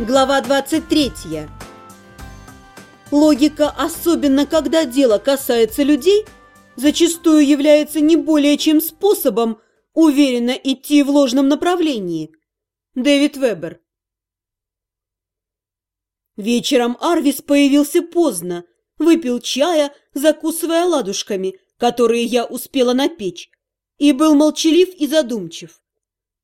Глава 23. Логика, особенно когда дело касается людей, зачастую является не более чем способом уверенно идти в ложном направлении. Дэвид Вебер. Вечером Арвис появился поздно, выпил чая, закусывая ладушками, которые я успела напечь, и был молчалив и задумчив.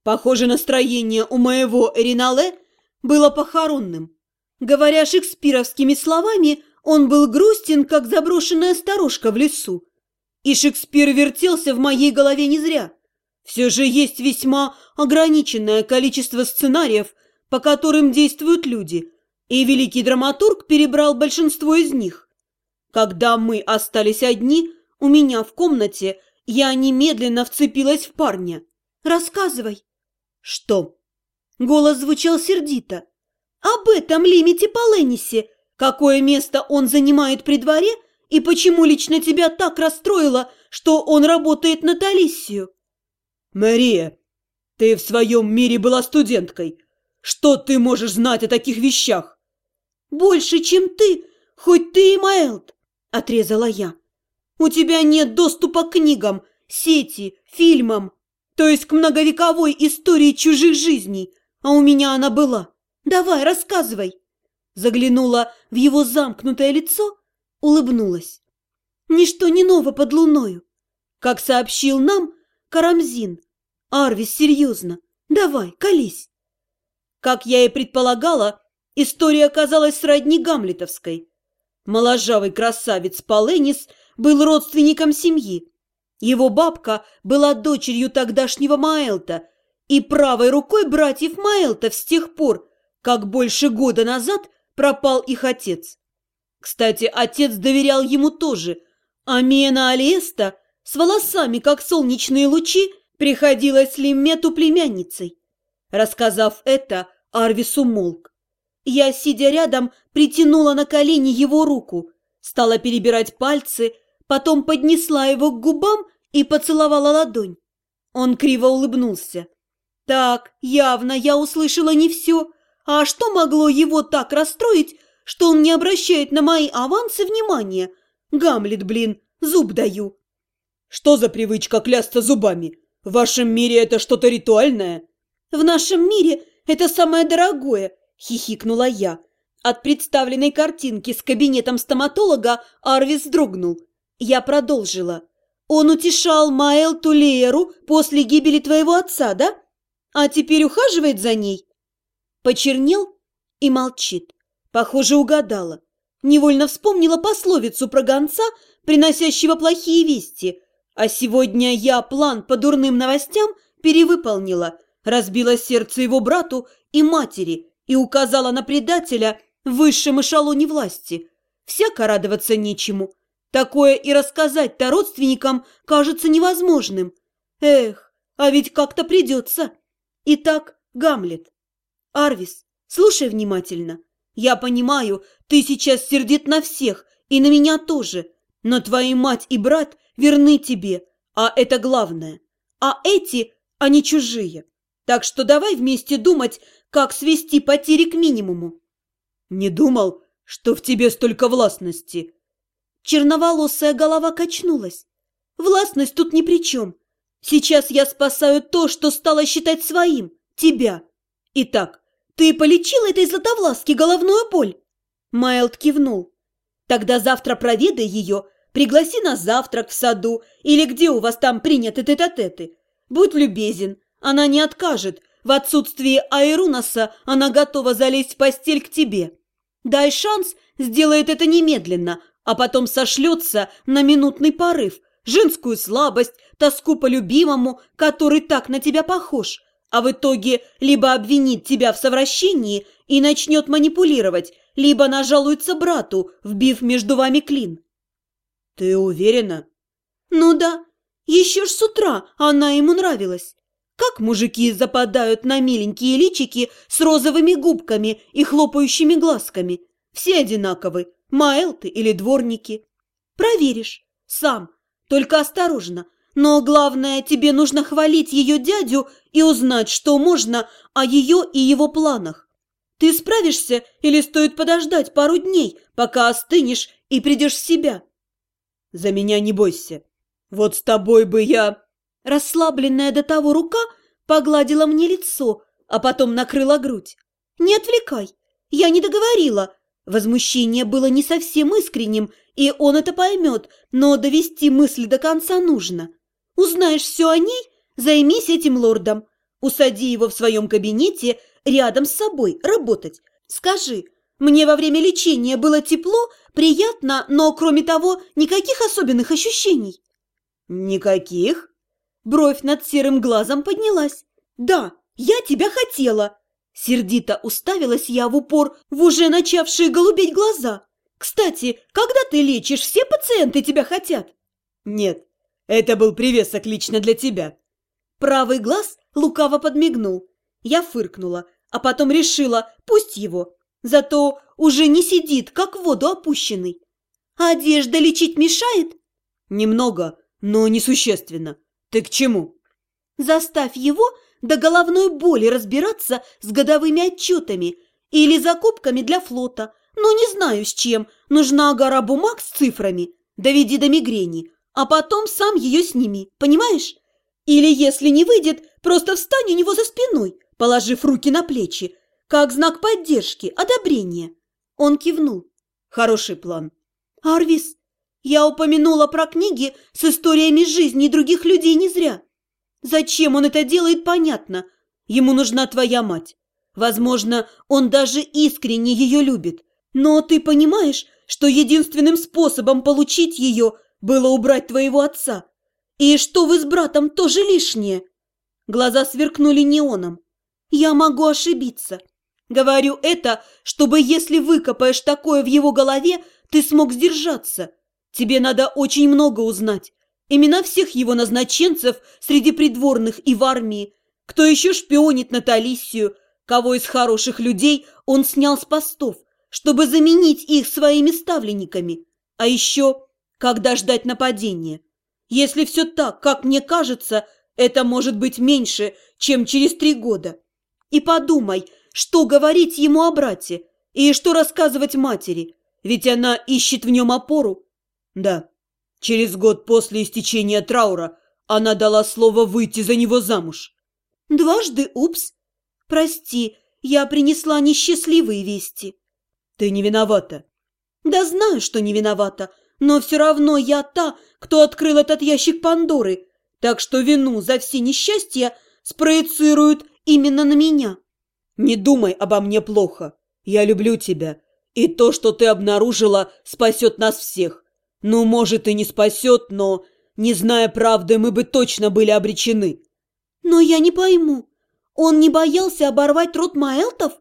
Похоже, настроение у моего Эринале – было похоронным. Говоря шекспировскими словами, он был грустен, как заброшенная старушка в лесу. И Шекспир вертелся в моей голове не зря. Все же есть весьма ограниченное количество сценариев, по которым действуют люди, и великий драматург перебрал большинство из них. Когда мы остались одни, у меня в комнате, я немедленно вцепилась в парня. «Рассказывай». «Что?» Голос звучал сердито. «Об этом лимите Поленнисе. Какое место он занимает при дворе и почему лично тебя так расстроило, что он работает на Талиссию?» «Мария, ты в своем мире была студенткой. Что ты можешь знать о таких вещах?» «Больше, чем ты, хоть ты и Маэлт», – отрезала я. «У тебя нет доступа к книгам, сети, фильмам, то есть к многовековой истории чужих жизней» а у меня она была. Давай, рассказывай!» Заглянула в его замкнутое лицо, улыбнулась. «Ничто не ново под луною. Как сообщил нам Карамзин. Арвис, серьезно, давай, колись!» Как я и предполагала, история оказалась сродни гамлетовской. Моложавый красавец Поленис был родственником семьи. Его бабка была дочерью тогдашнего Маэлта – и правой рукой братьев Майлтов с тех пор, как больше года назад пропал их отец. Кстати, отец доверял ему тоже, а Мена Алиеста с волосами, как солнечные лучи, приходилась Лимету племянницей. Рассказав это, Арвис умолк. Я, сидя рядом, притянула на колени его руку, стала перебирать пальцы, потом поднесла его к губам и поцеловала ладонь. Он криво улыбнулся. Так, явно я услышала не все. А что могло его так расстроить, что он не обращает на мои авансы внимания? Гамлет, блин, зуб даю. Что за привычка клясться зубами? В вашем мире это что-то ритуальное? В нашем мире это самое дорогое, хихикнула я. От представленной картинки с кабинетом стоматолога Арвис дрогнул. Я продолжила. Он утешал Маэл Тулееру после гибели твоего отца, да? А теперь ухаживает за ней? Почернел и молчит. Похоже, угадала. Невольно вспомнила пословицу про гонца, приносящего плохие вести. А сегодня я план по дурным новостям перевыполнила, разбила сердце его брату и матери и указала на предателя в высшем эшелоне власти. Всяко радоваться нечему. Такое и рассказать-то родственникам кажется невозможным. Эх, а ведь как-то придется. Итак, Гамлет. Арвис, слушай внимательно. Я понимаю, ты сейчас сердит на всех, и на меня тоже, но твои мать и брат верны тебе, а это главное. А эти, они чужие. Так что давай вместе думать, как свести потери к минимуму. Не думал, что в тебе столько властности. Черноволосая голова качнулась. Властность тут ни при чем. Сейчас я спасаю то, что стала считать своим, тебя. Итак, ты полечила этой златовласки головную боль?» Майлд кивнул. «Тогда завтра проведай ее, пригласи на завтрак в саду или где у вас там приняты тет-а-теты. Будь любезен, она не откажет. В отсутствие Айрунаса она готова залезть в постель к тебе. Дай шанс, сделает это немедленно, а потом сошлется на минутный порыв, женскую слабость, тоску по любимому, который так на тебя похож, а в итоге либо обвинит тебя в совращении и начнет манипулировать, либо нажалуется брату, вбив между вами клин. Ты уверена? Ну да, еще ж с утра она ему нравилась. Как мужики западают на миленькие личики с розовыми губками и хлопающими глазками? Все одинаковы, маэлты или дворники. Проверишь сам, только осторожно. Но главное, тебе нужно хвалить ее дядю и узнать, что можно о ее и его планах. Ты справишься или стоит подождать пару дней, пока остынешь и придешь в себя? За меня не бойся. Вот с тобой бы я... Расслабленная до того рука погладила мне лицо, а потом накрыла грудь. Не отвлекай, я не договорила. Возмущение было не совсем искренним, и он это поймет, но довести мысль до конца нужно. Узнаешь все о ней, займись этим лордом. Усади его в своем кабинете рядом с собой работать. Скажи, мне во время лечения было тепло, приятно, но, кроме того, никаких особенных ощущений. Никаких? Бровь над серым глазом поднялась. Да, я тебя хотела. Сердито уставилась я в упор в уже начавшие голубеть глаза. Кстати, когда ты лечишь, все пациенты тебя хотят? Нет, это был привесок лично для тебя. Правый глаз лукаво подмигнул. Я фыркнула, а потом решила, пусть его. Зато уже не сидит, как в воду опущенный. А одежда лечить мешает? Немного, но несущественно. Ты к чему? Заставь его до головной боли разбираться с годовыми отчетами или закупками для флота. Но не знаю с чем. Нужна гора бумаг с цифрами. Доведи до мигрени. А потом сам ее сними. Понимаешь? Или, если не выйдет, просто встань у него за спиной положив руки на плечи, как знак поддержки, одобрения. Он кивнул. Хороший план. Арвис, я упомянула про книги с историями жизни других людей не зря. Зачем он это делает, понятно. Ему нужна твоя мать. Возможно, он даже искренне ее любит. Но ты понимаешь, что единственным способом получить ее было убрать твоего отца? И что вы с братом тоже лишнее? Глаза сверкнули неоном. Я могу ошибиться. Говорю это, чтобы если выкопаешь такое в его голове, ты смог сдержаться. Тебе надо очень много узнать. Имена всех его назначенцев среди придворных и в армии. Кто еще шпионит на Талиссию, кого из хороших людей он снял с постов, чтобы заменить их своими ставленниками. А еще, когда ждать нападения. Если все так, как мне кажется, это может быть меньше, чем через три года. И подумай, что говорить ему о брате и что рассказывать матери, ведь она ищет в нем опору. Да, через год после истечения траура она дала слово выйти за него замуж. Дважды упс. Прости, я принесла несчастливые вести. Ты не виновата. Да знаю, что не виновата, но все равно я та, кто открыл этот ящик Пандоры, так что вину за все несчастья спроецируют именно на меня. Не думай обо мне плохо. Я люблю тебя. И то, что ты обнаружила, спасет нас всех. Ну, может, и не спасет, но, не зная правды, мы бы точно были обречены. Но я не пойму. Он не боялся оборвать рот Маэлтов?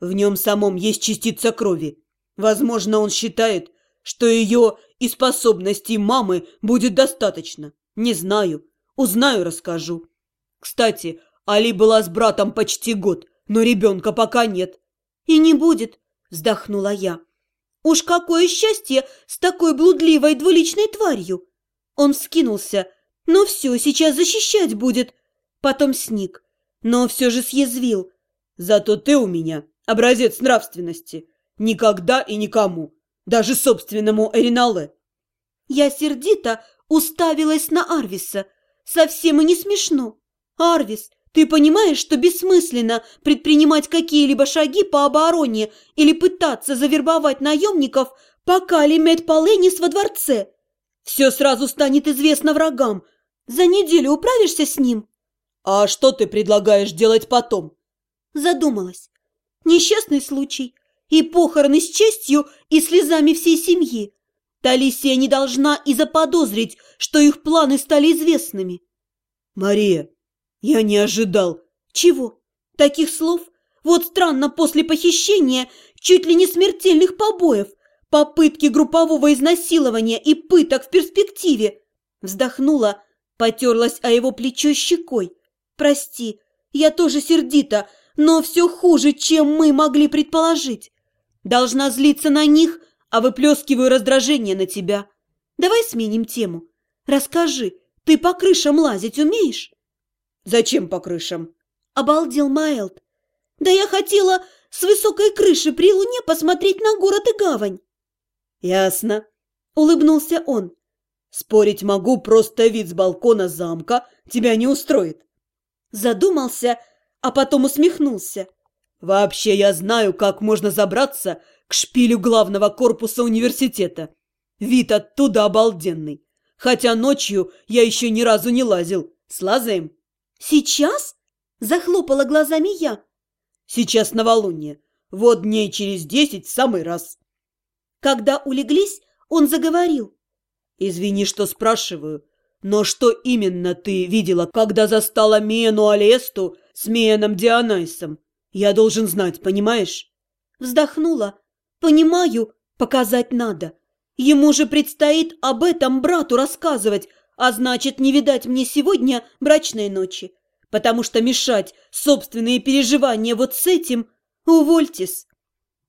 В нем самом есть частица крови. Возможно, он считает, что ее и способностей мамы будет достаточно. Не знаю. Узнаю, расскажу. Кстати, Али была с братом почти год, но ребенка пока нет. И не будет, вздохнула я. Уж какое счастье с такой блудливой двуличной тварью. Он вскинулся. Ну все, сейчас защищать будет. Потом сник, но все же съязвил. Зато ты у меня образец нравственности. Никогда и никому, даже собственному Эринале. Я сердито уставилась на Арвиса. Совсем и не смешно. Арвис, ты понимаешь, что бессмысленно предпринимать какие-либо шаги по обороне или пытаться завербовать наемников, пока Лемет Поленис во дворце? Все сразу станет известно врагам. За неделю управишься с ним? А что ты предлагаешь делать потом? Задумалась. Несчастный случай. И похороны с честью и слезами всей семьи. Талисия не должна и заподозрить, что их планы стали известными. Мария, «Я не ожидал». «Чего? Таких слов? Вот странно после похищения чуть ли не смертельных побоев, попытки группового изнасилования и пыток в перспективе». Вздохнула, потерлась о его плечо щекой. «Прости, я тоже сердита, но все хуже, чем мы могли предположить. Должна злиться на них, а выплескиваю раздражение на тебя. Давай сменим тему. Расскажи, ты по крышам лазить умеешь?» «Зачем по крышам?» – обалдел Майлд. «Да я хотела с высокой крыши при луне посмотреть на город и гавань. Ясно. Улыбнулся он. Спорить могу, просто вид с балкона замка тебя не устроит. Задумался, а потом усмехнулся. Вообще я знаю, как можно забраться к шпилю главного корпуса университета. Вид оттуда обалденный. Хотя ночью я еще ни разу не лазил. Слазаем? Сейчас? Захлопала глазами я. Сейчас новолуние. Вот дней через десять в самый раз. Когда улеглись, он заговорил. Извини, что спрашиваю, но что именно ты видела, когда застала Миену Алесту с Миеном Дионайсом? Я должен знать, понимаешь? Вздохнула. Понимаю, показать надо. Ему же предстоит об этом брату рассказывать, а значит, не видать мне сегодня брачной ночи. Потому что мешать собственные переживания вот с этим – увольтесь.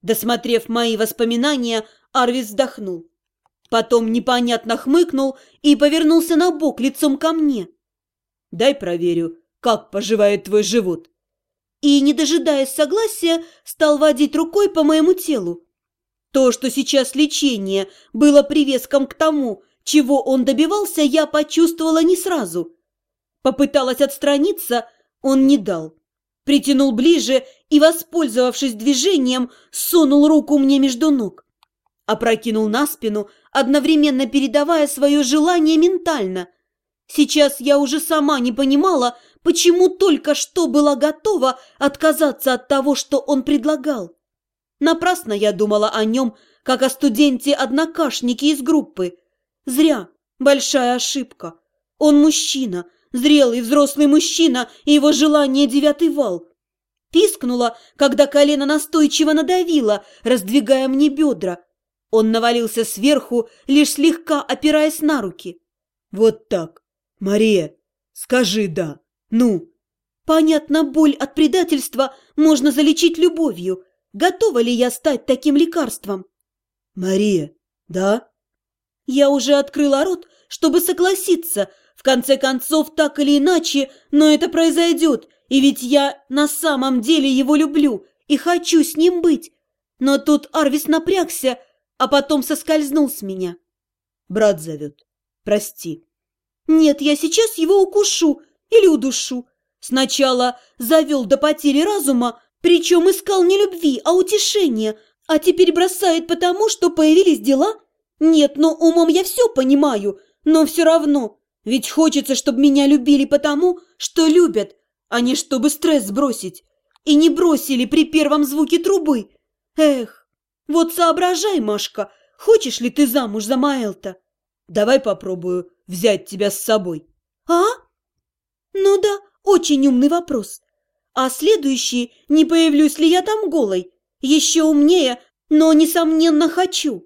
Досмотрев мои воспоминания, Арвис вздохнул. Потом непонятно хмыкнул и повернулся на бок лицом ко мне. «Дай проверю, как поживает твой живот». И, не дожидаясь согласия, стал водить рукой по моему телу. То, что сейчас лечение было привеском к тому, чего он добивался, я почувствовала не сразу. Попыталась отстраниться, он не дал. Притянул ближе и, воспользовавшись движением, сунул руку мне между ног. Опрокинул на спину, одновременно передавая свое желание ментально. Сейчас я уже сама не понимала, почему только что была готова отказаться от того, что он предлагал. Напрасно я думала о нем, как о студенте-однокашнике из группы. Зря. Большая ошибка. Он мужчина, зрелый взрослый мужчина, и его желание девятый вал. Пискнула, когда колено настойчиво надавило, раздвигая мне бедра. Он навалился сверху, лишь слегка опираясь на руки. «Вот так. Мария, скажи «да». Ну?» «Понятно, боль от предательства можно залечить любовью, Готова ли я стать таким лекарством? Мария, да? Я уже открыла рот, чтобы согласиться. В конце концов, так или иначе, но это произойдет. И ведь я на самом деле его люблю и хочу с ним быть. Но тут Арвис напрягся, а потом соскользнул с меня. Брат зовет. Прости. Нет, я сейчас его укушу или удушу. Сначала завел до потери разума, причем искал не любви, а утешения, а теперь бросает потому, что появились дела? Нет, но умом я все понимаю, но все равно. Ведь хочется, чтобы меня любили потому, что любят, а не чтобы стресс сбросить. И не бросили при первом звуке трубы. Эх, вот соображай, Машка, хочешь ли ты замуж за Маэлта? Давай попробую взять тебя с собой. А? Ну да, очень умный вопрос. А следующий, не появлюсь ли я там голой? Еще умнее, но, несомненно, хочу.